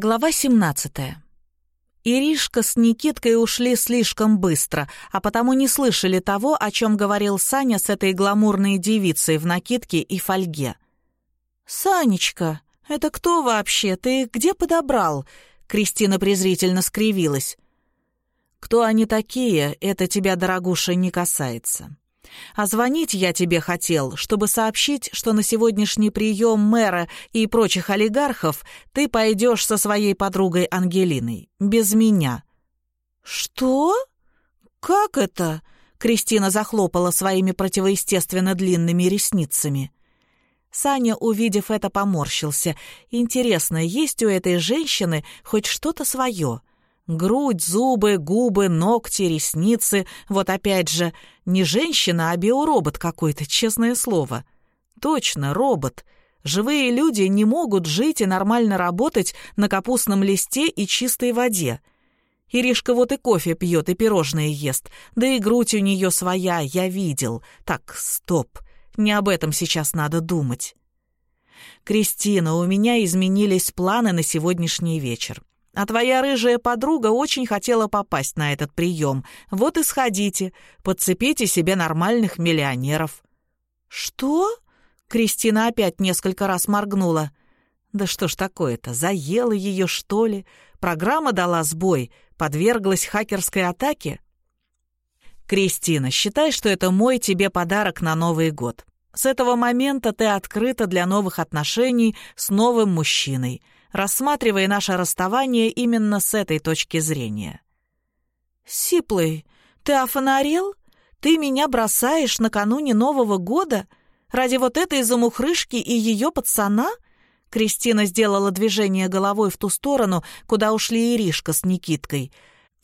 Глава 17. Иришка с Никиткой ушли слишком быстро, а потому не слышали того, о чем говорил Саня с этой гламурной девицей в накидке и фольге. «Санечка, это кто вообще? Ты где подобрал?» Кристина презрительно скривилась. «Кто они такие, это тебя, дорогуша, не касается. А звонить я тебе хотел, чтобы сообщить, что на сегодняшний прием мэра и прочих олигархов ты пойдешь со своей подругой Ангелиной. Без меня». «Что? Как это?» Кристина захлопала своими противоестественно длинными ресницами. Саня, увидев это, поморщился. «Интересно, есть у этой женщины хоть что-то свое?» Грудь, зубы, губы, ногти, ресницы. Вот опять же, не женщина, а биоробот какой-то, честное слово. Точно, робот. Живые люди не могут жить и нормально работать на капустном листе и чистой воде. Иришка вот и кофе пьет, и пирожные ест. Да и грудь у нее своя, я видел. Так, стоп. Не об этом сейчас надо думать. «Кристина, у меня изменились планы на сегодняшний вечер. А твоя рыжая подруга очень хотела попасть на этот прием. Вот и сходите, подцепите себе нормальных миллионеров». «Что?» — Кристина опять несколько раз моргнула. «Да что ж такое-то, заела ее, что ли? Программа дала сбой, подверглась хакерской атаке?» «Кристина, считай, что это мой тебе подарок на Новый год. С этого момента ты открыта для новых отношений с новым мужчиной рассматривая наше расставание именно с этой точки зрения. «Сиплый, ты офонарел? Ты меня бросаешь накануне Нового года? Ради вот этой замухрышки и ее пацана?» Кристина сделала движение головой в ту сторону, куда ушли Иришка с Никиткой.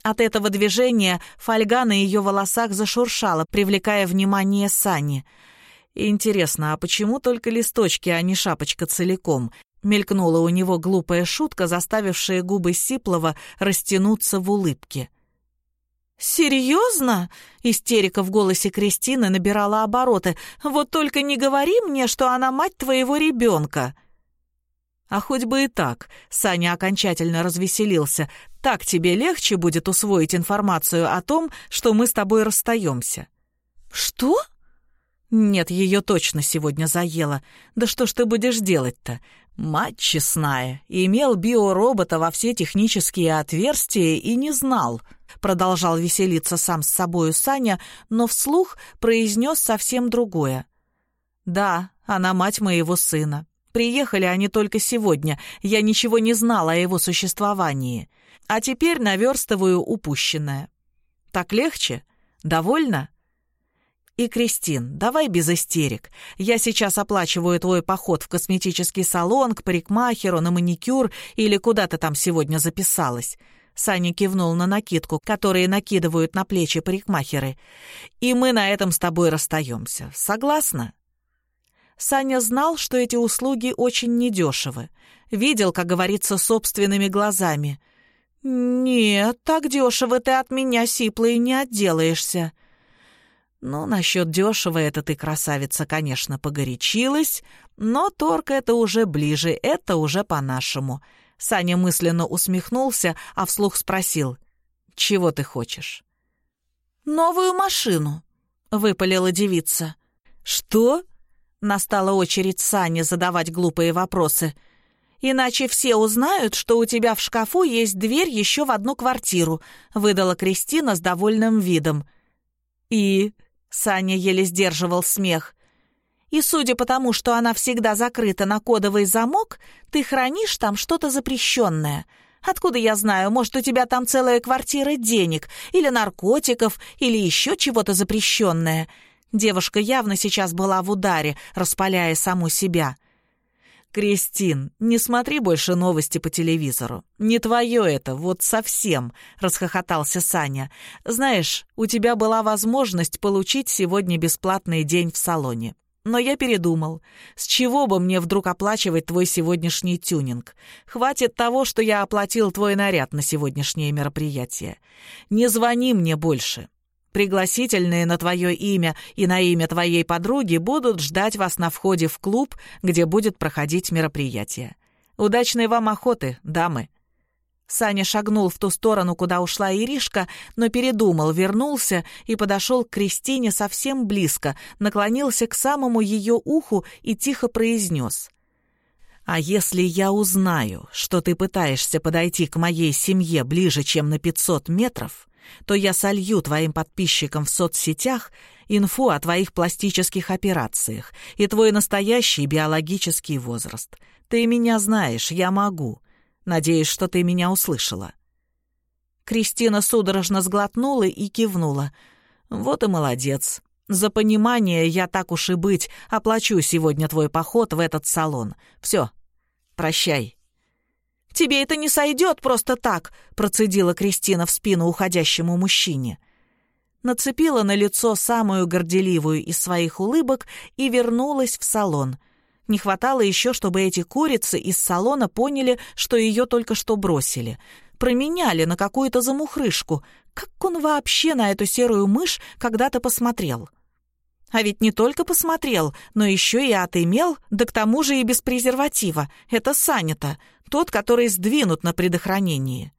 От этого движения фольга на ее волосах зашуршала, привлекая внимание Сани. «Интересно, а почему только листочки, а не шапочка целиком?» Мелькнула у него глупая шутка, заставившая губы Сиплова растянуться в улыбке. «Серьезно?» — истерика в голосе Кристины набирала обороты. «Вот только не говори мне, что она мать твоего ребенка!» «А хоть бы и так», — Саня окончательно развеселился. «Так тебе легче будет усвоить информацию о том, что мы с тобой расстаемся». «Что?» «Нет, ее точно сегодня заело. Да что ж ты будешь делать-то? Мать честная, имел биоробота во все технические отверстия и не знал. Продолжал веселиться сам с собою Саня, но вслух произнес совсем другое. «Да, она мать моего сына. Приехали они только сегодня, я ничего не знала о его существовании. А теперь наверстываю упущенное. Так легче? Довольно?» И, Кристин, давай без истерик. Я сейчас оплачиваю твой поход в косметический салон, к парикмахеру, на маникюр или куда ты там сегодня записалась». Саня кивнул на накидку, которые накидывают на плечи парикмахеры. «И мы на этом с тобой расстаемся. Согласна?» Саня знал, что эти услуги очень недешевы. Видел, как говорится, собственными глазами. «Нет, так дешево ты от меня, сиплый, не отделаешься». Ну, насчет дешево это ты, красавица, конечно, погорячилась, но торг это уже ближе, это уже по-нашему. Саня мысленно усмехнулся, а вслух спросил, «Чего ты хочешь?» «Новую машину», — выпалила девица. «Что?» — настала очередь Сане задавать глупые вопросы. «Иначе все узнают, что у тебя в шкафу есть дверь еще в одну квартиру», — выдала Кристина с довольным видом. «И Саня еле сдерживал смех. «И судя по тому, что она всегда закрыта на кодовый замок, ты хранишь там что-то запрещенное. Откуда я знаю, может, у тебя там целая квартира денег, или наркотиков, или еще чего-то запрещенное?» Девушка явно сейчас была в ударе, распаляя саму себя. «Кристин, не смотри больше новости по телевизору. Не твое это, вот совсем», — расхохотался Саня. «Знаешь, у тебя была возможность получить сегодня бесплатный день в салоне. Но я передумал. С чего бы мне вдруг оплачивать твой сегодняшний тюнинг? Хватит того, что я оплатил твой наряд на сегодняшнее мероприятие. Не звони мне больше. Пригласительные на твое имя и на имя твоей подруги будут ждать вас на входе в клуб, где будет проходить мероприятие. Удачной вам охоты, дамы!» Саня шагнул в ту сторону, куда ушла Иришка, но передумал, вернулся и подошел к Кристине совсем близко, наклонился к самому ее уху и тихо произнес. «А если я узнаю, что ты пытаешься подойти к моей семье ближе, чем на 500 метров, то я солью твоим подписчикам в соцсетях инфу о твоих пластических операциях и твой настоящий биологический возраст. Ты меня знаешь, я могу. Надеюсь, что ты меня услышала». Кристина судорожно сглотнула и кивнула. «Вот и молодец. За понимание я так уж и быть оплачу сегодня твой поход в этот салон. Все, прощай». «Тебе это не сойдет просто так», — процедила Кристина в спину уходящему мужчине. Нацепила на лицо самую горделивую из своих улыбок и вернулась в салон — не хватало еще, чтобы эти курицы из салона поняли, что ее только что бросили. Променяли на какую-то замухрышку. Как он вообще на эту серую мышь когда-то посмотрел? А ведь не только посмотрел, но еще и отымел, да к тому же и без презерватива. Это Саня-то, тот, который сдвинут на предохранении.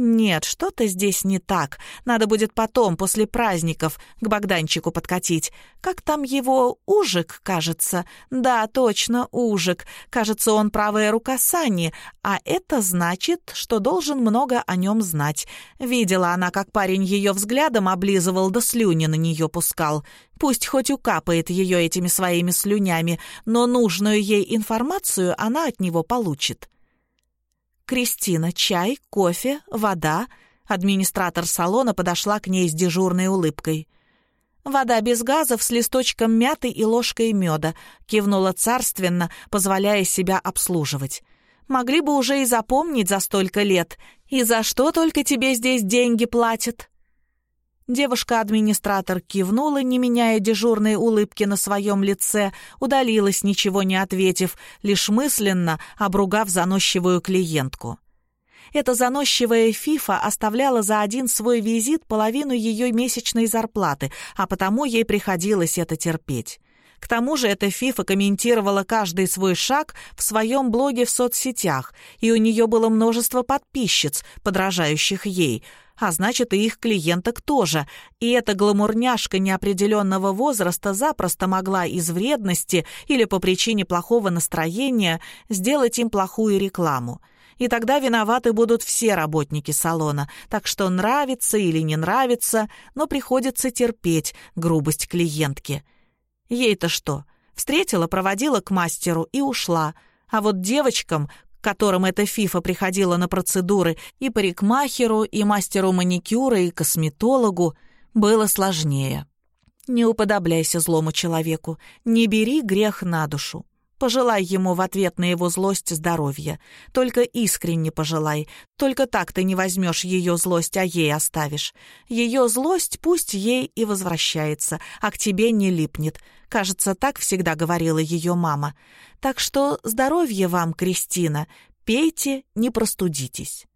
«Нет, что-то здесь не так. Надо будет потом, после праздников, к Богданчику подкатить. Как там его Ужик, кажется? Да, точно, Ужик. Кажется, он правая рука Сани, а это значит, что должен много о нем знать. Видела она, как парень ее взглядом облизывал да слюни на нее пускал. Пусть хоть укапает ее этими своими слюнями, но нужную ей информацию она от него получит». «Кристина, чай, кофе, вода?» Администратор салона подошла к ней с дежурной улыбкой. «Вода без газов с листочком мяты и ложкой меда», кивнула царственно, позволяя себя обслуживать. «Могли бы уже и запомнить за столько лет. И за что только тебе здесь деньги платят?» Девушка-администратор кивнула, не меняя дежурной улыбки на своем лице, удалилась, ничего не ответив, лишь мысленно обругав заносчивую клиентку. Эта заносчивая фифа оставляла за один свой визит половину ее месячной зарплаты, а потому ей приходилось это терпеть. К тому же эта фифа комментировала каждый свой шаг в своем блоге в соцсетях, и у нее было множество подписчиц, подражающих ей — а значит, и их клиенток тоже. И эта гламурняшка неопределенного возраста запросто могла из вредности или по причине плохого настроения сделать им плохую рекламу. И тогда виноваты будут все работники салона, так что нравится или не нравится, но приходится терпеть грубость клиентки. Ей-то что? Встретила, проводила к мастеру и ушла. А вот девочкам, которым эта фифа приходила на процедуры, и парикмахеру, и мастеру маникюра, и косметологу, было сложнее. Не уподобляйся злому человеку, не бери грех на душу. Пожелай ему в ответ на его злость здоровья. Только искренне пожелай. Только так ты не возьмешь ее злость, а ей оставишь. Ее злость пусть ей и возвращается, а к тебе не липнет. Кажется, так всегда говорила ее мама. Так что здоровье вам, Кристина. Пейте, не простудитесь.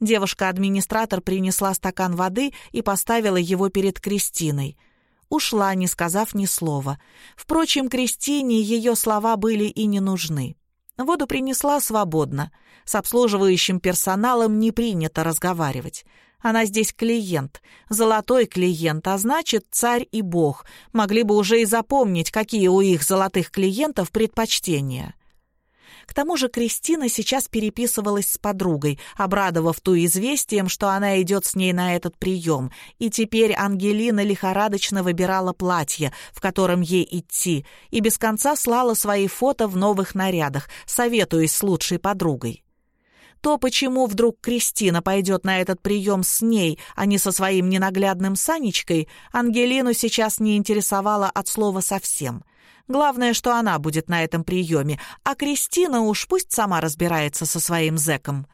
Девушка-администратор принесла стакан воды и поставила его перед Кристиной — ушла, не сказав ни слова. Впрочем, Кристине ее слова были и не нужны. Воду принесла свободно. С обслуживающим персоналом не принято разговаривать. Она здесь клиент, золотой клиент, а значит, царь и бог. Могли бы уже и запомнить, какие у их золотых клиентов предпочтения. К тому же Кристина сейчас переписывалась с подругой, обрадовав ту известием, что она идет с ней на этот прием, и теперь Ангелина лихорадочно выбирала платье, в котором ей идти, и без конца слала свои фото в новых нарядах, советуясь с лучшей подругой. То, почему вдруг Кристина пойдет на этот прием с ней, а не со своим ненаглядным Санечкой, Ангелину сейчас не интересовало от слова совсем — Главное, что она будет на этом приеме, а Кристина уж пусть сама разбирается со своим зэком.